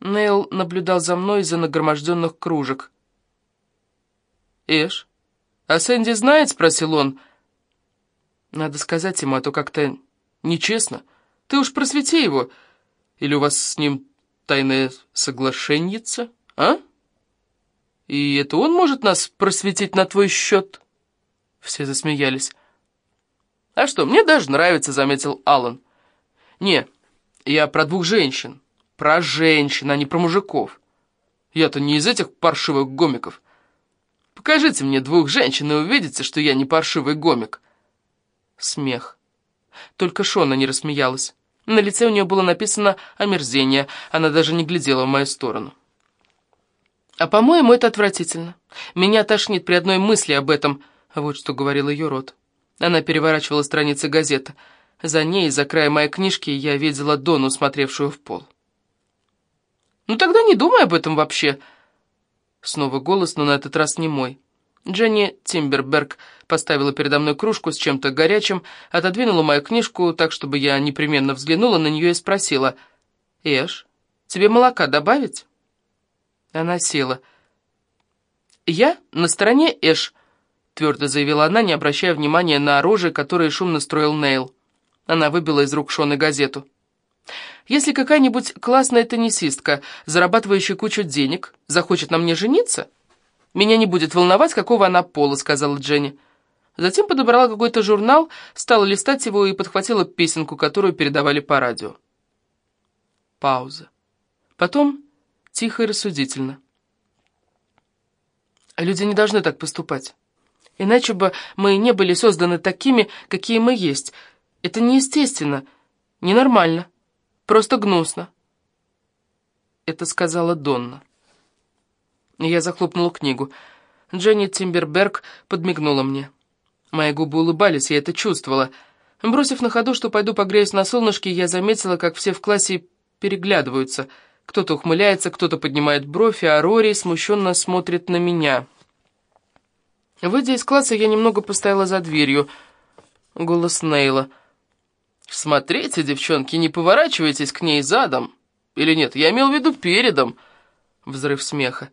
Нейл наблюдал за мной из-за нагроможденных кружек. «Эш, а Сэнди знает?» — спросил он. «Надо сказать ему, а то как-то нечестно. Ты уж просвети его. Или у вас с ним тайное соглашеньица, а? И это он может нас просветить на твой счет?» Все засмеялись. «А что, мне даже нравится», — заметил Аллан. «Не, я про двух женщин. Про женщин, а не про мужиков. Я-то не из этих паршивых гомиков. Покажите мне двух женщин и увидите, что я не паршивый гомик». Смех. Только Шона не рассмеялась. На лице у нее было написано «омерзение». Она даже не глядела в мою сторону. «А, по-моему, это отвратительно. Меня тошнит при одной мысли об этом», — вот что говорил ее рот. Она переворачивала страницы газеты. За ней, за края моей книжки, я видела Дону, смотревшую в пол. «Ну тогда не думай об этом вообще!» Снова голос, но на этот раз не мой. Дженни Тимберберг поставила передо мной кружку с чем-то горячим, отодвинула мою книжку так, чтобы я непременно взглянула на нее и спросила, «Эш, тебе молока добавить?» Она села. «Я на стороне Эш», — твердо заявила она, не обращая внимания на оружие, которое шумно строил Нейл. Она выбила из рук Шоны газету. «Если какая-нибудь классная теннисистка, зарабатывающая кучу денег, захочет на мне жениться...» «Меня не будет волновать, какого она пола», — сказала Дженни. Затем подобрала какой-то журнал, стала листать его и подхватила песенку, которую передавали по радио. Пауза. Потом тихо и рассудительно. Люди не должны так поступать. Иначе бы мы не были созданы такими, какие мы есть. Это неестественно, ненормально, просто гнусно. Это сказала Донна. Я захлопнула книгу. Дженни Тимберберг подмигнула мне. Мои губы улыбались, я это чувствовала. Бросив на ходу, что пойду погреюсь на солнышке, я заметила, как все в классе переглядываются. Кто-то ухмыляется, кто-то поднимает бровь, а Рори смущенно смотрит на меня. Выйдя из класса, я немного постояла за дверью. Голос Нейла. «Смотрите, девчонки, не поворачивайтесь к ней задом. Или нет, я имел в виду передом». Взрыв смеха.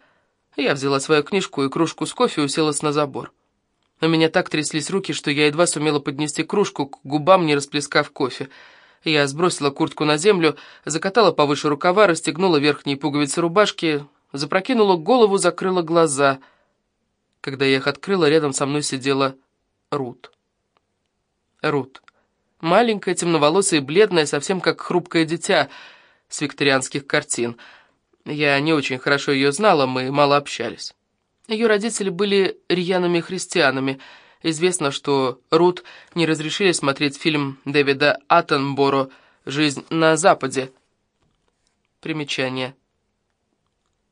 Я взяла свою книжку и кружку с кофе и уселась на забор. У меня так тряслись руки, что я едва сумела поднести кружку к губам, не расплескав кофе. Я сбросила куртку на землю, закатала повыше рукава, расстегнула верхние пуговицы рубашки, запрокинула голову, закрыла глаза. Когда я их открыла, рядом со мной сидела Рут. Рут. Маленькая, темноволосая и бледная, совсем как хрупкое дитя с викторианских картин — я не очень хорошо ее знала, мы мало общались. Ее родители были рьяными христианами. Известно, что Рут не разрешили смотреть фильм Дэвида Аттенборо «Жизнь на Западе». Примечание.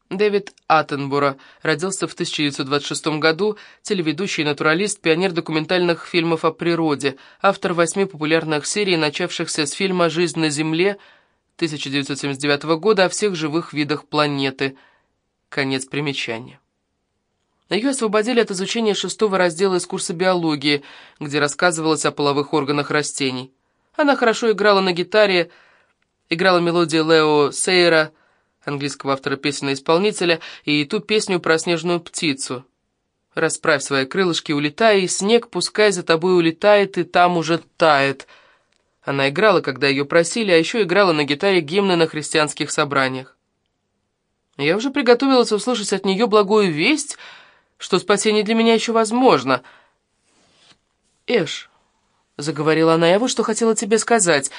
Дэвид Аттенборо родился в 1926 году, телеведущий и натуралист, пионер документальных фильмов о природе, автор восьми популярных серий, начавшихся с фильма «Жизнь на Земле», 1979 года о всех живых видах планеты. Конец примечания. Ее освободили от изучения шестого раздела из курса биологии, где рассказывалось о половых органах растений. Она хорошо играла на гитаре, играла мелодии Лео Сейра, английского автора песен и исполнителя, и ту песню про снежную птицу. «Расправь свои крылышки, улетай, и снег пускай за тобой улетает, и там уже тает», — она играла, когда ее просили, а еще играла на гитаре гимны на христианских собраниях. Я уже приготовилась услышать от нее благую весть, что спасение для меня еще возможно. «Эш», — заговорила она, — «я вот что хотела тебе сказать».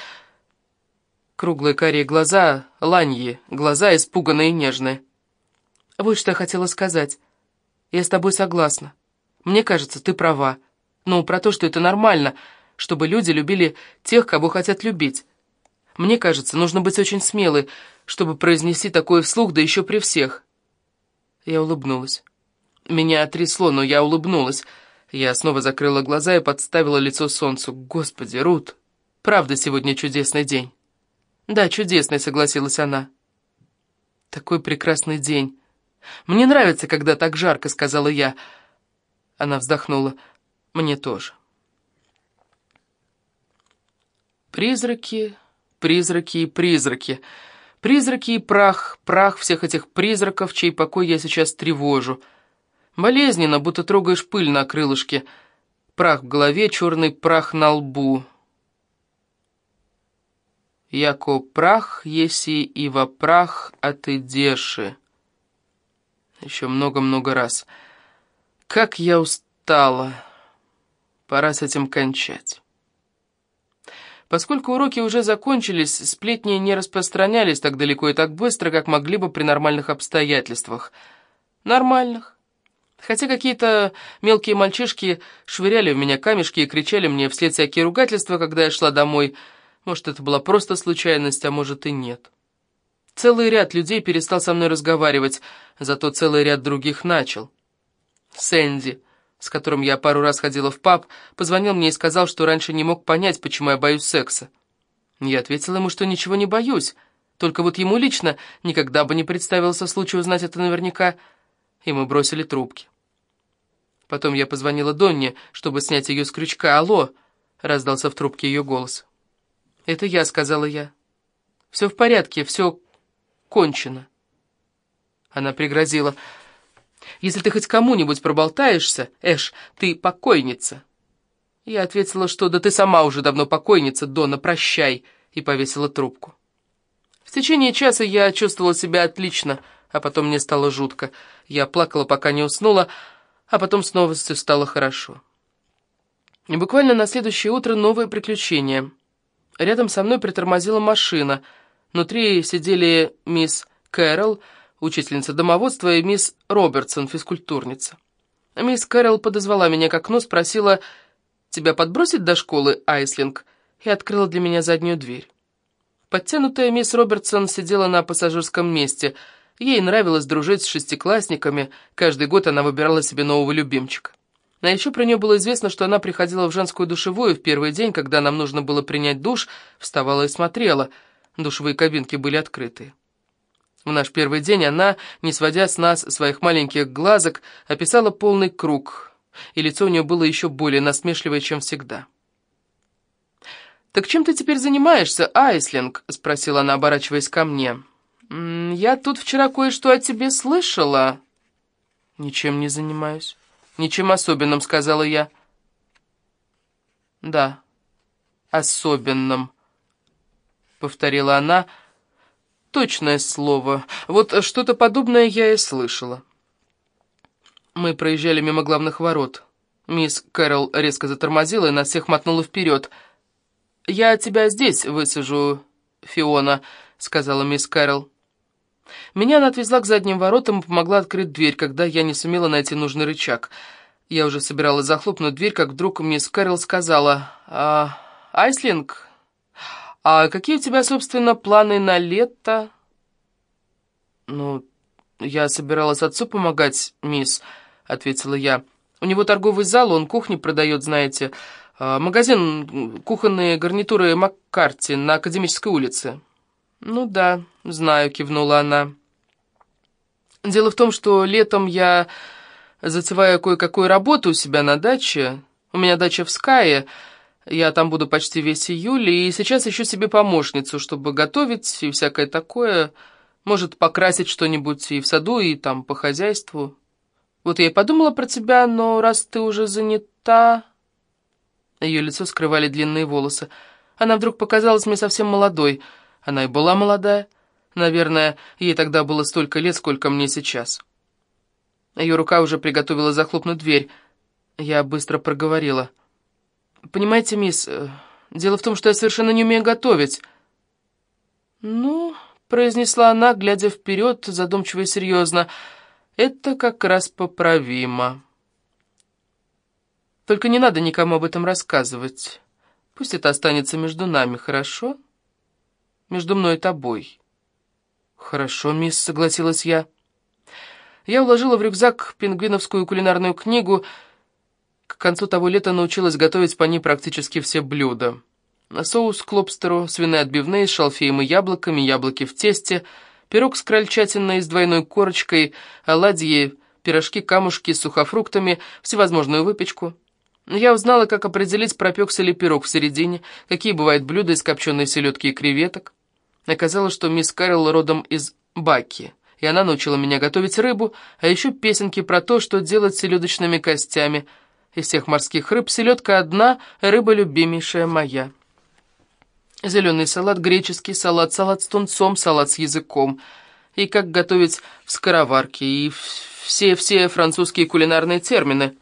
Круглые карие глаза, ланьи, глаза испуганные и нежные. «Вот что я хотела сказать. Я с тобой согласна. Мне кажется, ты права. Ну, про то, что это нормально — чтобы люди любили тех, кого хотят любить. Мне кажется, нужно быть очень смелой, чтобы произнести такое вслух, да еще при всех. Я улыбнулась. Меня трясло, но я улыбнулась. Я снова закрыла глаза и подставила лицо солнцу. Господи, Рут, правда сегодня чудесный день. Да, чудесный, согласилась она. Такой прекрасный день. Мне нравится, когда так жарко, сказала я. Она вздохнула. Мне тоже. Призраки, призраки и призраки. Призраки и прах, прах всех этих призраков, чей покой я сейчас тревожу. Болезненно, будто трогаешь пыль на крылышке. Прах в голове, черный прах на лбу. Яко прах, еси и во прах от идеши. Еще много-много раз. Как я устала. Пора с этим кончать. Поскольку уроки уже закончились, сплетни не распространялись так далеко и так быстро, как могли бы при нормальных обстоятельствах. Нормальных. Хотя какие-то мелкие мальчишки швыряли в меня камешки и кричали мне вслед всякие ругательства, когда я шла домой. Может, это была просто случайность, а может и нет. Целый ряд людей перестал со мной разговаривать, зато целый ряд других начал. Сэнди с которым я пару раз ходила в паб, позвонил мне и сказал, что раньше не мог понять, почему я боюсь секса. Я ответила ему, что ничего не боюсь, только вот ему лично никогда бы не представился случай узнать это наверняка, и мы бросили трубки. Потом я позвонила Донне, чтобы снять ее с крючка. «Алло!» — раздался в трубке ее голос. «Это я», — сказала я. «Все в порядке, все кончено». Она пригрозила. Если ты хоть кому-нибудь проболтаешься, Эш, ты покойница». Я ответила, что да ты сама уже давно покойница, Дона, прощай, и повесила трубку. В течение часа я чувствовала себя отлично, а потом мне стало жутко. Я плакала, пока не уснула, а потом снова все стало хорошо. И буквально на следующее утро новое приключение. Рядом со мной притормозила машина. Внутри сидели мисс Кэрол, учительница домоводства, и мисс Робертсон, физкультурница. Мисс Кэрол подозвала меня к окну, спросила, «Тебя подбросить до школы, Айслинг?» и открыла для меня заднюю дверь. Подтянутая мисс Робертсон сидела на пассажирском месте. Ей нравилось дружить с шестиклассниками, каждый год она выбирала себе нового любимчика. А еще про нее было известно, что она приходила в женскую душевую в первый день, когда нам нужно было принять душ, вставала и смотрела. Душевые кабинки были открыты. В наш первый день она, не сводя с нас своих маленьких глазок, описала полный круг, и лицо у нее было еще более насмешливое, чем всегда. «Так чем ты теперь занимаешься, Айслинг?» — спросила она, оборачиваясь ко мне. «Я тут вчера кое-что о тебе слышала». «Ничем не занимаюсь. Ничем особенным», — сказала я. «Да, особенным», — повторила она, — Точное слово. Вот что-то подобное я и слышала. Мы проезжали мимо главных ворот. Мисс Кэрол резко затормозила и нас всех мотнула вперед. «Я тебя здесь высажу, Фиона», — сказала мисс Кэрол. Меня она отвезла к задним воротам и помогла открыть дверь, когда я не сумела найти нужный рычаг. Я уже собиралась захлопнуть дверь, как вдруг мисс Кэрол сказала, «А, Айслинг, «А какие у тебя, собственно, планы на лето?» «Ну, я собиралась отцу помогать, мисс», — ответила я. «У него торговый зал, он кухни продает, знаете. А, магазин кухонные гарнитуры Маккарти на Академической улице». «Ну да, знаю», — кивнула она. «Дело в том, что летом я затеваю кое-какую работу у себя на даче. У меня дача в Скае». Я там буду почти весь июль, и сейчас ищу себе помощницу, чтобы готовить и всякое такое. Может, покрасить что-нибудь и в саду, и там по хозяйству. Вот я и подумала про тебя, но раз ты уже занята...» Ее лицо скрывали длинные волосы. Она вдруг показалась мне совсем молодой. Она и была молодая. Наверное, ей тогда было столько лет, сколько мне сейчас. Ее рука уже приготовила захлопнуть дверь. Я быстро проговорила. «Понимаете, мисс, э, дело в том, что я совершенно не умею готовить». «Ну...» — произнесла она, глядя вперед, задумчиво и серьезно. «Это как раз поправимо. Только не надо никому об этом рассказывать. Пусть это останется между нами, хорошо? Между мной и тобой». «Хорошо, мисс», — согласилась я. Я уложила в рюкзак пингвиновскую кулинарную книгу к концу того лета научилась готовить по ней практически все блюда. Соус к лобстеру, свиные отбивные с шалфеем и яблоками, яблоки в тесте, пирог с крольчатиной с двойной корочкой, оладьи, пирожки, камушки с сухофруктами, всевозможную выпечку. Я узнала, как определить, пропекся ли пирог в середине, какие бывают блюда из копченой селедки и креветок. Оказалось, что мисс Кэрол родом из Баки, и она научила меня готовить рыбу, а еще песенки про то, что делать с селедочными костями. Из всех морских рыб селедка одна, рыба любимейшая моя. Зеленый салат, греческий салат, салат с тунцом, салат с языком. И как готовить в скороварке, и все-все французские кулинарные термины.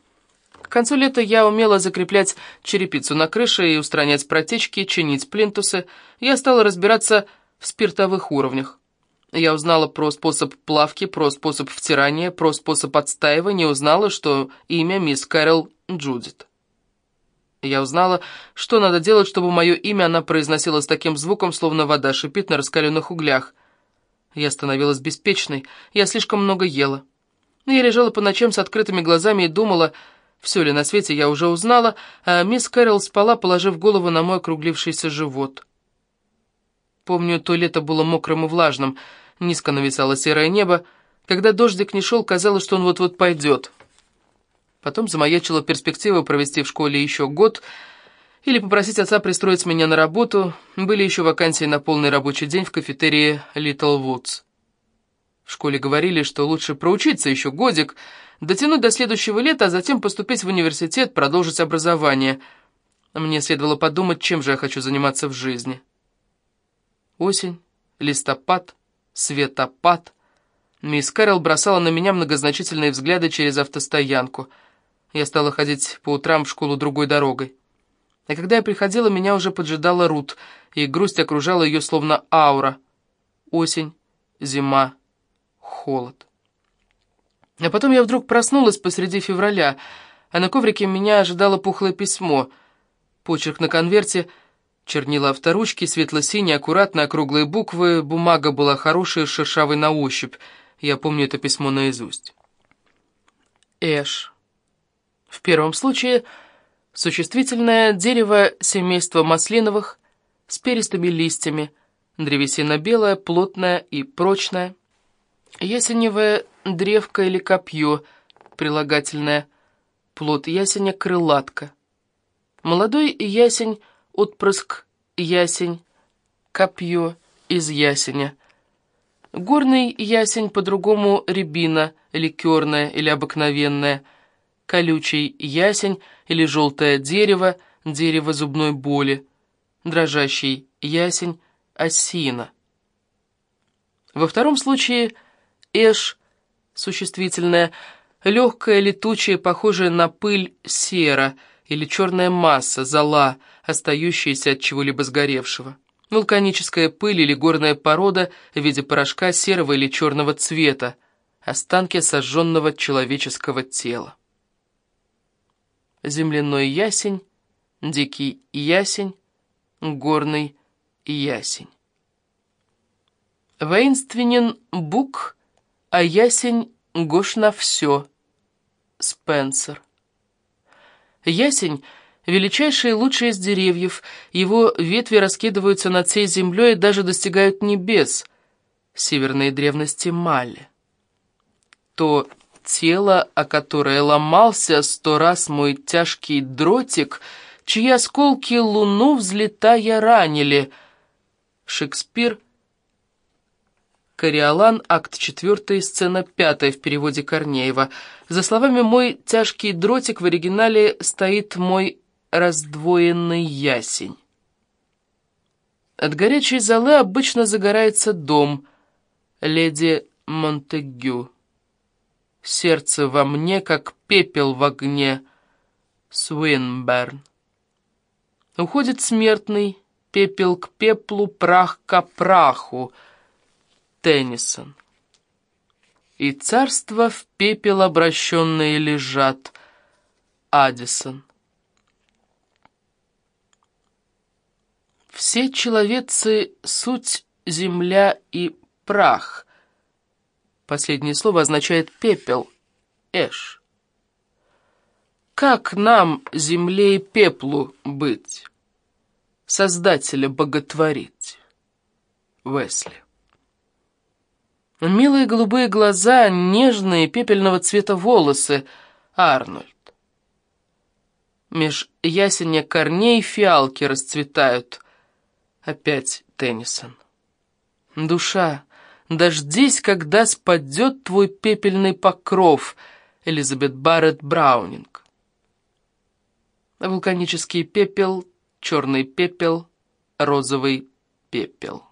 К концу лета я умела закреплять черепицу на крыше и устранять протечки, чинить плинтусы. Я стала разбираться в спиртовых уровнях. Я узнала про способ плавки, про способ втирания, про способ отстаивания, узнала, что имя мисс Кэрол Джудит. Я узнала, что надо делать, чтобы мое имя она произносила с таким звуком, словно вода шипит на раскаленных углях. Я становилась беспечной, я слишком много ела. Я лежала по ночам с открытыми глазами и думала, все ли на свете я уже узнала, а мисс Кэрол спала, положив голову на мой округлившийся живот. Помню, то лето было мокрым и влажным, низко нависало серое небо. Когда дождик не шел, казалось, что он вот-вот пойдет. Потом замаячила перспектива провести в школе еще год или попросить отца пристроить меня на работу. Были еще вакансии на полный рабочий день в кафетерии Little Woods. В школе говорили, что лучше проучиться еще годик, дотянуть до следующего лета, а затем поступить в университет, продолжить образование. Мне следовало подумать, чем же я хочу заниматься в жизни. Осень, листопад, светопад. Мисс Кэрол бросала на меня многозначительные взгляды через автостоянку. Я стала ходить по утрам в школу другой дорогой. А когда я приходила, меня уже поджидала Рут, и грусть окружала ее словно аура. Осень, зима, холод. А потом я вдруг проснулась посреди февраля, а на коврике меня ожидало пухлое письмо. Почерк на конверте — Чернила авторучки, светло-синие, аккуратные, округлые буквы, бумага была хорошая, шершавой на ощупь. Я помню это письмо наизусть. Эш. В первом случае существительное дерево семейства маслиновых с перистыми листьями, древесина белая, плотная и прочная. Ясеневая древко или копье, прилагательное, плод ясеня крылатка. Молодой ясень – отпрыск ясень, копье из ясеня. Горный ясень по-другому рябина, ликерная или обыкновенная, колючий ясень или желтое дерево, дерево зубной боли, дрожащий ясень, осина. Во втором случае эш, существительное, легкая, летучая, похожая на пыль сера или черная масса, зола, остающиеся от чего-либо сгоревшего. Вулканическая пыль или горная порода в виде порошка серого или черного цвета, останки сожженного человеческого тела. Земляной ясень, дикий ясень, горный ясень. Воинственен бук, а ясень гош на все. Спенсер. Ясень — величайший и лучший из деревьев, его ветви раскидываются над всей землей и даже достигают небес, северные древности Мали. То тело, о которое ломался сто раз мой тяжкий дротик, чьи осколки луну взлетая ранили. Шекспир Кориолан, акт 4, сцена 5 в переводе Корнеева. За словами «мой тяжкий дротик» в оригинале стоит «мой раздвоенный ясень. От горячей золы обычно загорается дом леди Монтегю. Сердце во мне, как пепел в огне. Свинберн. Уходит смертный, пепел к пеплу, прах к праху. Теннисон. И царство в пепел обращенные лежат. Адисон. Все человецы — суть земля и прах. Последнее слово означает пепел, эш. Как нам, земле и пеплу, быть? Создателя боготворить. Весли. Милые голубые глаза, нежные пепельного цвета волосы. Арнольд. Меж ясеня корней фиалки расцветают. Опять Теннисон. Душа, дождись, когда спадет твой пепельный покров, Элизабет Барретт Браунинг. Вулканический пепел, черный пепел, розовый пепел.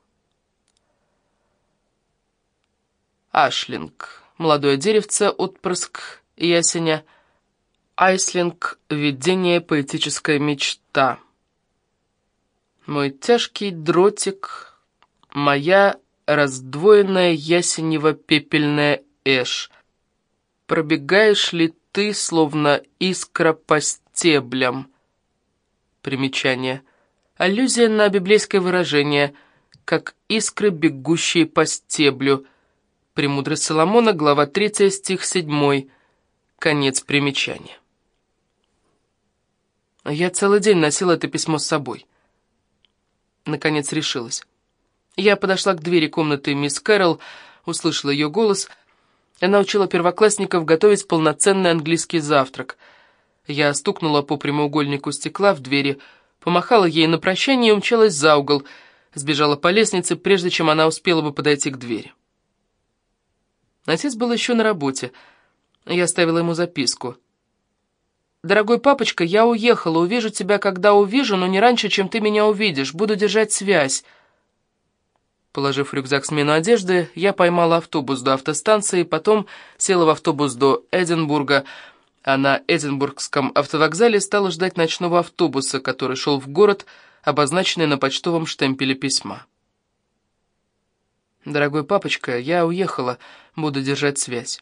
Ашлинг. Молодое деревце, отпрыск ясеня. Айслинг. Видение, поэтическая мечта. Мой тяжкий дротик, моя раздвоенная ясенево-пепельная эш. Пробегаешь ли ты, словно искра по стеблям? Примечание. Аллюзия на библейское выражение «как искры, бегущие по стеблю». Премудрость Соломона, глава 3, стих 7. Конец примечания. Я целый день носила это письмо с собой. Наконец решилась. Я подошла к двери комнаты мисс Кэрол, услышала ее голос. Она учила первоклассников готовить полноценный английский завтрак. Я стукнула по прямоугольнику стекла в двери, помахала ей на прощание и умчалась за угол, сбежала по лестнице, прежде чем она успела бы подойти к двери. Отец был еще на работе. Я оставила ему записку. «Дорогой папочка, я уехала, увижу тебя, когда увижу, но не раньше, чем ты меня увидишь. Буду держать связь». Положив рюкзак смену одежды, я поймала автобус до автостанции, потом села в автобус до Эдинбурга, а на Эдинбургском автовокзале стала ждать ночного автобуса, который шел в город, обозначенный на почтовом штемпеле письма. «Дорогой папочка, я уехала, буду держать связь».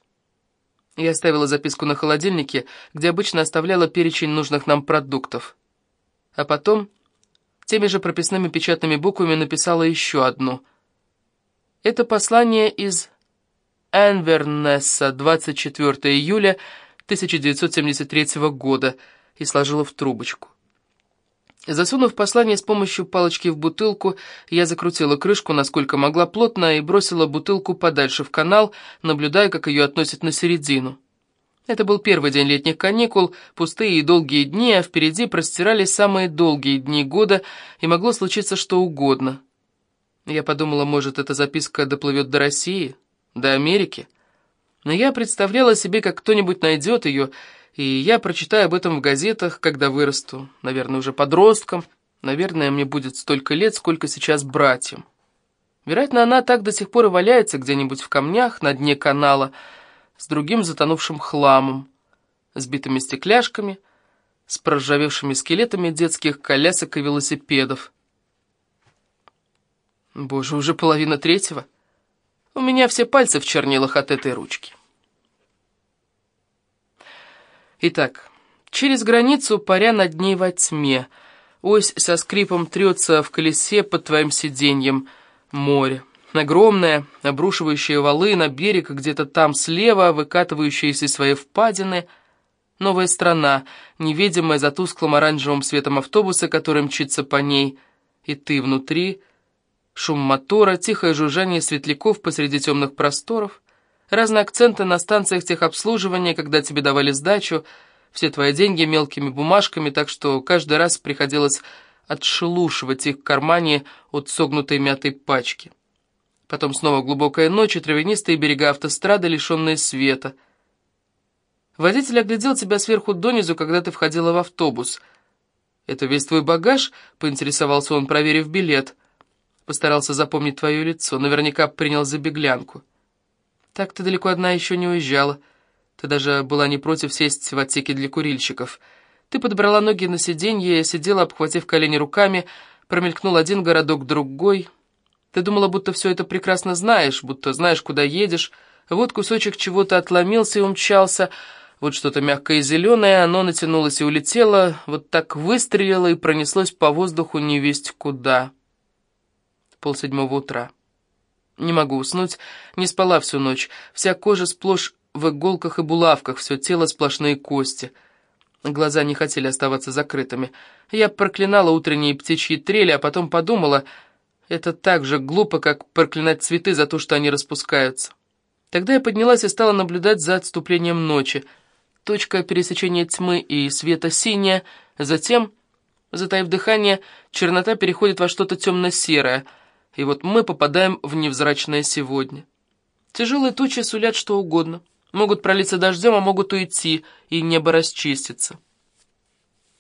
Я оставила записку на холодильнике, где обычно оставляла перечень нужных нам продуктов. А потом теми же прописными печатными буквами написала еще одну. Это послание из Энвернесса, 24 июля 1973 года, и сложила в трубочку. Засунув послание с помощью палочки в бутылку, я закрутила крышку, насколько могла плотно, и бросила бутылку подальше в канал, наблюдая, как ее относят на середину. Это был первый день летних каникул, пустые и долгие дни, а впереди простирались самые долгие дни года, и могло случиться что угодно. Я подумала, может, эта записка доплывет до России, до Америки. Но я представляла себе, как кто-нибудь найдет ее, и я прочитаю об этом в газетах, когда вырасту, наверное, уже подростком. Наверное, мне будет столько лет, сколько сейчас братьям. Вероятно, она так до сих пор и валяется где-нибудь в камнях на дне канала с другим затонувшим хламом, сбитыми стекляшками, с проржавевшими скелетами детских колясок и велосипедов. Боже, уже половина третьего. У меня все пальцы в чернилах от этой ручки. Итак, через границу, паря над ней во тьме, ось со скрипом трется в колесе под твоим сиденьем море. Огромное, обрушивающее валы на берег, где-то там слева, выкатывающиеся своей впадины. Новая страна, невидимая за тусклым оранжевым светом автобуса, который мчится по ней. И ты внутри. Шум мотора, тихое жужжание светляков посреди темных просторов разные акценты на станциях техобслуживания, когда тебе давали сдачу, все твои деньги мелкими бумажками, так что каждый раз приходилось отшелушивать их в кармане от согнутой мятой пачки. Потом снова глубокая ночь и травянистые берега автострады, лишенные света. Водитель оглядел тебя сверху донизу, когда ты входила в автобус. «Это весь твой багаж?» — поинтересовался он, проверив билет. Постарался запомнить твое лицо, наверняка принял за беглянку. Так ты далеко одна еще не уезжала. Ты даже была не против сесть в отсеке для курильщиков. Ты подобрала ноги на сиденье, сидела, обхватив колени руками, промелькнул один городок, другой. Ты думала, будто все это прекрасно знаешь, будто знаешь, куда едешь. Вот кусочек чего-то отломился и умчался, вот что-то мягкое и зеленое, оно натянулось и улетело, вот так выстрелило и пронеслось по воздуху невесть куда. Полседьмого утра. Не могу уснуть, не спала всю ночь. Вся кожа сплошь в иголках и булавках, все тело сплошные кости. Глаза не хотели оставаться закрытыми. Я проклинала утренние птичьи трели, а потом подумала, это так же глупо, как проклинать цветы за то, что они распускаются. Тогда я поднялась и стала наблюдать за отступлением ночи. Точка пересечения тьмы и света синяя, затем, затаив дыхание, чернота переходит во что-то темно-серое — и вот мы попадаем в невзрачное сегодня. Тяжелые тучи сулят что угодно. Могут пролиться дождем, а могут уйти, и небо расчистится.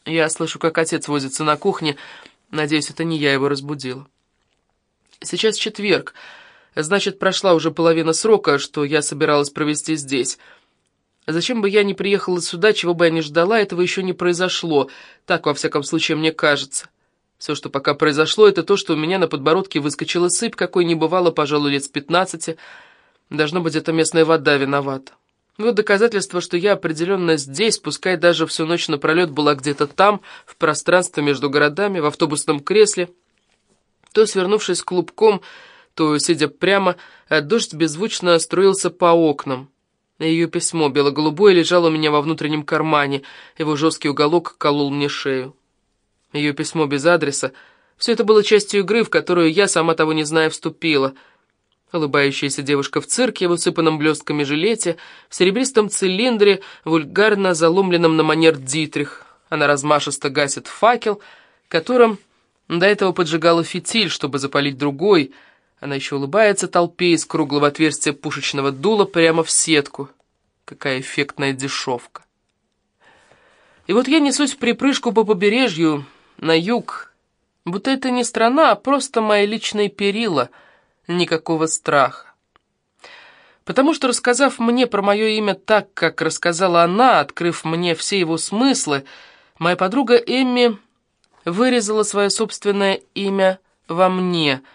Я слышу, как отец возится на кухне. Надеюсь, это не я его разбудила. Сейчас четверг. Значит, прошла уже половина срока, что я собиралась провести здесь. Зачем бы я не приехала сюда, чего бы я ни ждала, этого еще не произошло. Так, во всяком случае, мне кажется. Все, что пока произошло, это то, что у меня на подбородке выскочила сыпь, какой не бывало, пожалуй, лет с пятнадцати. Должно быть, это местная вода виновата. Вот доказательство, что я определенно здесь, пускай даже всю ночь напролет была где-то там, в пространстве между городами, в автобусном кресле, то, свернувшись клубком, то, сидя прямо, а дождь беззвучно струился по окнам. Ее письмо бело-голубое лежало у меня во внутреннем кармане, его жесткий уголок колол мне шею. Ее письмо без адреса. Все это было частью игры, в которую я, сама того не зная, вступила. Улыбающаяся девушка в цирке, в усыпанном блестками жилете, в серебристом цилиндре, вульгарно заломленном на манер Дитрих. Она размашисто гасит факел, которым до этого поджигала фитиль, чтобы запалить другой — она еще улыбается толпе из круглого отверстия пушечного дула прямо в сетку. Какая эффектная дешевка. И вот я несусь в припрыжку по побережью, на юг, будто это не страна, а просто мои личные перила, никакого страха. Потому что, рассказав мне про мое имя так, как рассказала она, открыв мне все его смыслы, моя подруга Эмми вырезала свое собственное имя во мне —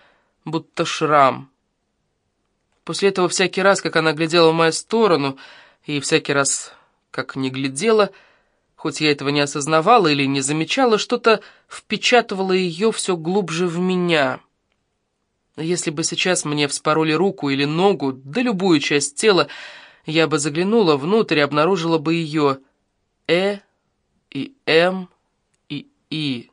будто шрам. После этого всякий раз, как она глядела в мою сторону, и всякий раз, как не глядела, хоть я этого не осознавала или не замечала, что-то впечатывало ее все глубже в меня. Если бы сейчас мне вспороли руку или ногу, да любую часть тела, я бы заглянула внутрь и обнаружила бы ее «э» и «м» и «и».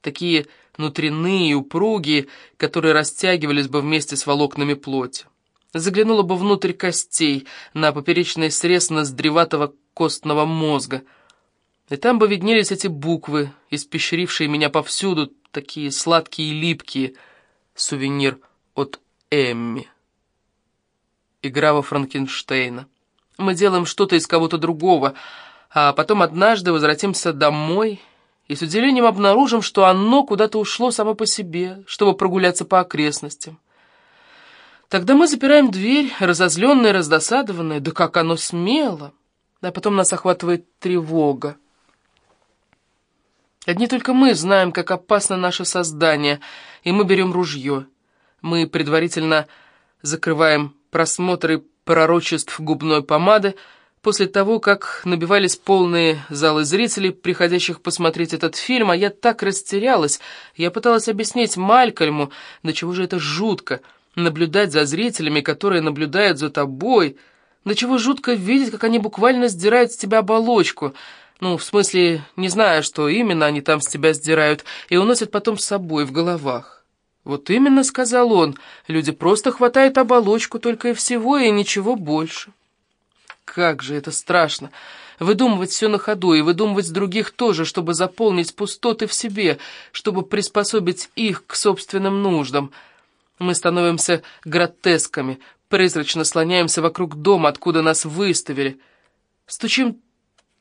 Такие внутренние упругие, которые растягивались бы вместе с волокнами плоти. Заглянула бы внутрь костей, на поперечный срез ноздреватого костного мозга. И там бы виднелись эти буквы, испещрившие меня повсюду, такие сладкие и липкие. Сувенир от Эмми. Игра во Франкенштейна. Мы делаем что-то из кого-то другого, а потом однажды возвратимся домой и с удивлением обнаружим, что оно куда-то ушло само по себе, чтобы прогуляться по окрестностям. Тогда мы запираем дверь, разозленные, раздосадованные, да как оно смело, а потом нас охватывает тревога. Одни только мы знаем, как опасно наше создание, и мы берем ружье. Мы предварительно закрываем просмотры пророчеств губной помады, После того, как набивались полные залы зрителей, приходящих посмотреть этот фильм, а я так растерялась, я пыталась объяснить Малькольму, до чего же это жутко, наблюдать за зрителями, которые наблюдают за тобой, до чего жутко видеть, как они буквально сдирают с тебя оболочку, ну, в смысле, не зная, что именно они там с тебя сдирают, и уносят потом с собой в головах. «Вот именно», — сказал он, — «люди просто хватают оболочку только и всего, и ничего больше». Как же это страшно! Выдумывать все на ходу и выдумывать других тоже, чтобы заполнить пустоты в себе, чтобы приспособить их к собственным нуждам. Мы становимся гротесками, призрачно слоняемся вокруг дома, откуда нас выставили. Стучим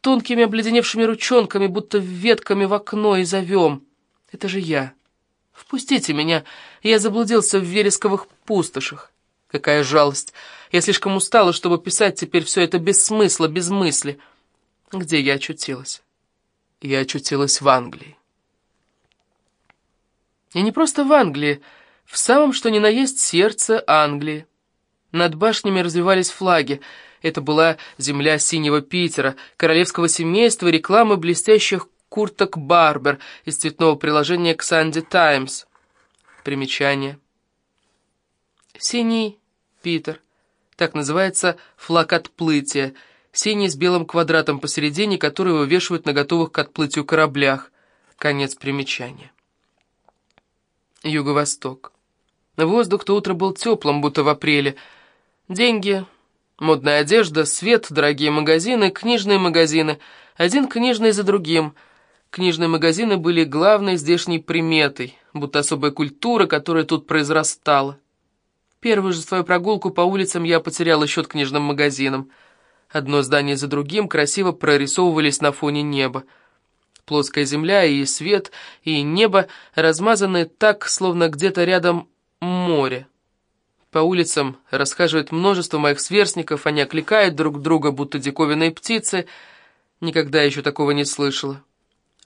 тонкими обледеневшими ручонками, будто ветками в окно, и зовем. Это же я. Впустите меня, я заблудился в вересковых пустошах. Какая жалость! Я слишком устала, чтобы писать теперь все это без смысла, без мысли. Где я очутилась? Я очутилась в Англии. И не просто в Англии, в самом что ни на есть сердце Англии. Над башнями развивались флаги. Это была земля синего Питера, королевского семейства рекламы блестящих курток Барбер из цветного приложения к Санди Таймс. Примечание. Синий Питер. Так называется флаг отплытия, синий с белым квадратом посередине, который вывешивают на готовых к отплытию кораблях. Конец примечания. Юго-восток. Воздух-то утро был теплым, будто в апреле. Деньги, модная одежда, свет, дорогие магазины, книжные магазины. Один книжный за другим. Книжные магазины были главной здешней приметой. будто особая культура, которая тут произрастала. Первую же свою прогулку по улицам я потеряла счет книжным магазинам. Одно здание за другим красиво прорисовывались на фоне неба. Плоская земля и свет, и небо размазаны так, словно где-то рядом море. По улицам расхаживает множество моих сверстников, они окликают друг друга, будто диковинные птицы. Никогда еще такого не слышала.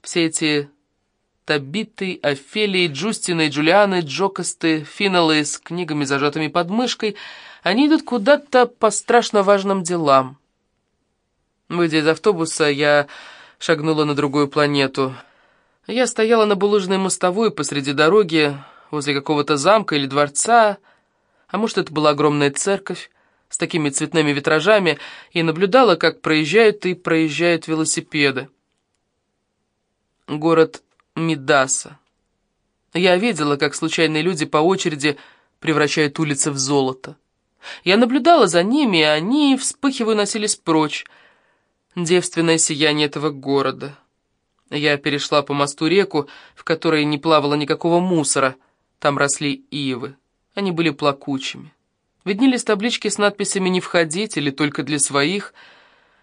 Все эти Табиты, Офелии, Джустины, Джулианы, Джокосты, Финалы с книгами, зажатыми под мышкой, они идут куда-то по страшно важным делам. Выйдя из автобуса, я шагнула на другую планету. Я стояла на булыжной мостовой посреди дороги, возле какого-то замка или дворца, а может, это была огромная церковь с такими цветными витражами, и наблюдала, как проезжают и проезжают велосипеды. Город Мидаса. Я видела, как случайные люди по очереди превращают улицы в золото. Я наблюдала за ними, и они, вспыхивая, носились прочь. Девственное сияние этого города. Я перешла по мосту реку, в которой не плавало никакого мусора. Там росли ивы. Они были плакучими. Виднелись таблички с надписями «Не входить» или «Только для своих».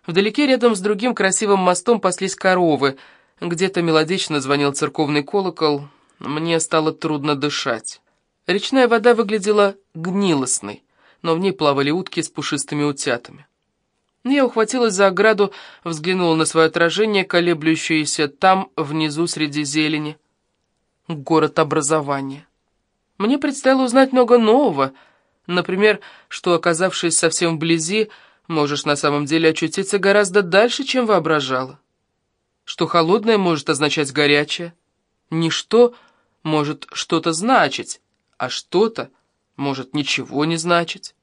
Вдалеке, рядом с другим красивым мостом, паслись коровы — где-то мелодично звонил церковный колокол. Мне стало трудно дышать. Речная вода выглядела гнилостной, но в ней плавали утки с пушистыми утятами. Я ухватилась за ограду, взглянула на свое отражение, колеблющееся там, внизу, среди зелени. Город образования. Мне предстояло узнать много нового. Например, что, оказавшись совсем вблизи, можешь на самом деле очутиться гораздо дальше, чем воображала что холодное может означать горячее. Ничто может что-то значить, а что-то может ничего не значить.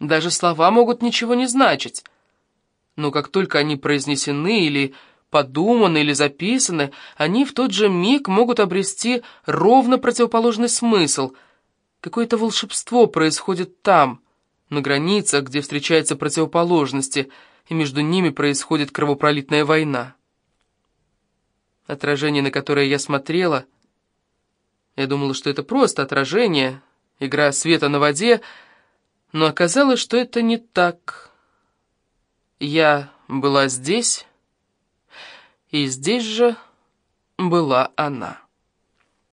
Даже слова могут ничего не значить. Но как только они произнесены или подуманы или записаны, они в тот же миг могут обрести ровно противоположный смысл. Какое-то волшебство происходит там, на границах, где встречаются противоположности, и между ними происходит кровопролитная война. Отражение, на которое я смотрела, я думала, что это просто отражение, игра света на воде, но оказалось, что это не так. Я была здесь, и здесь же была она.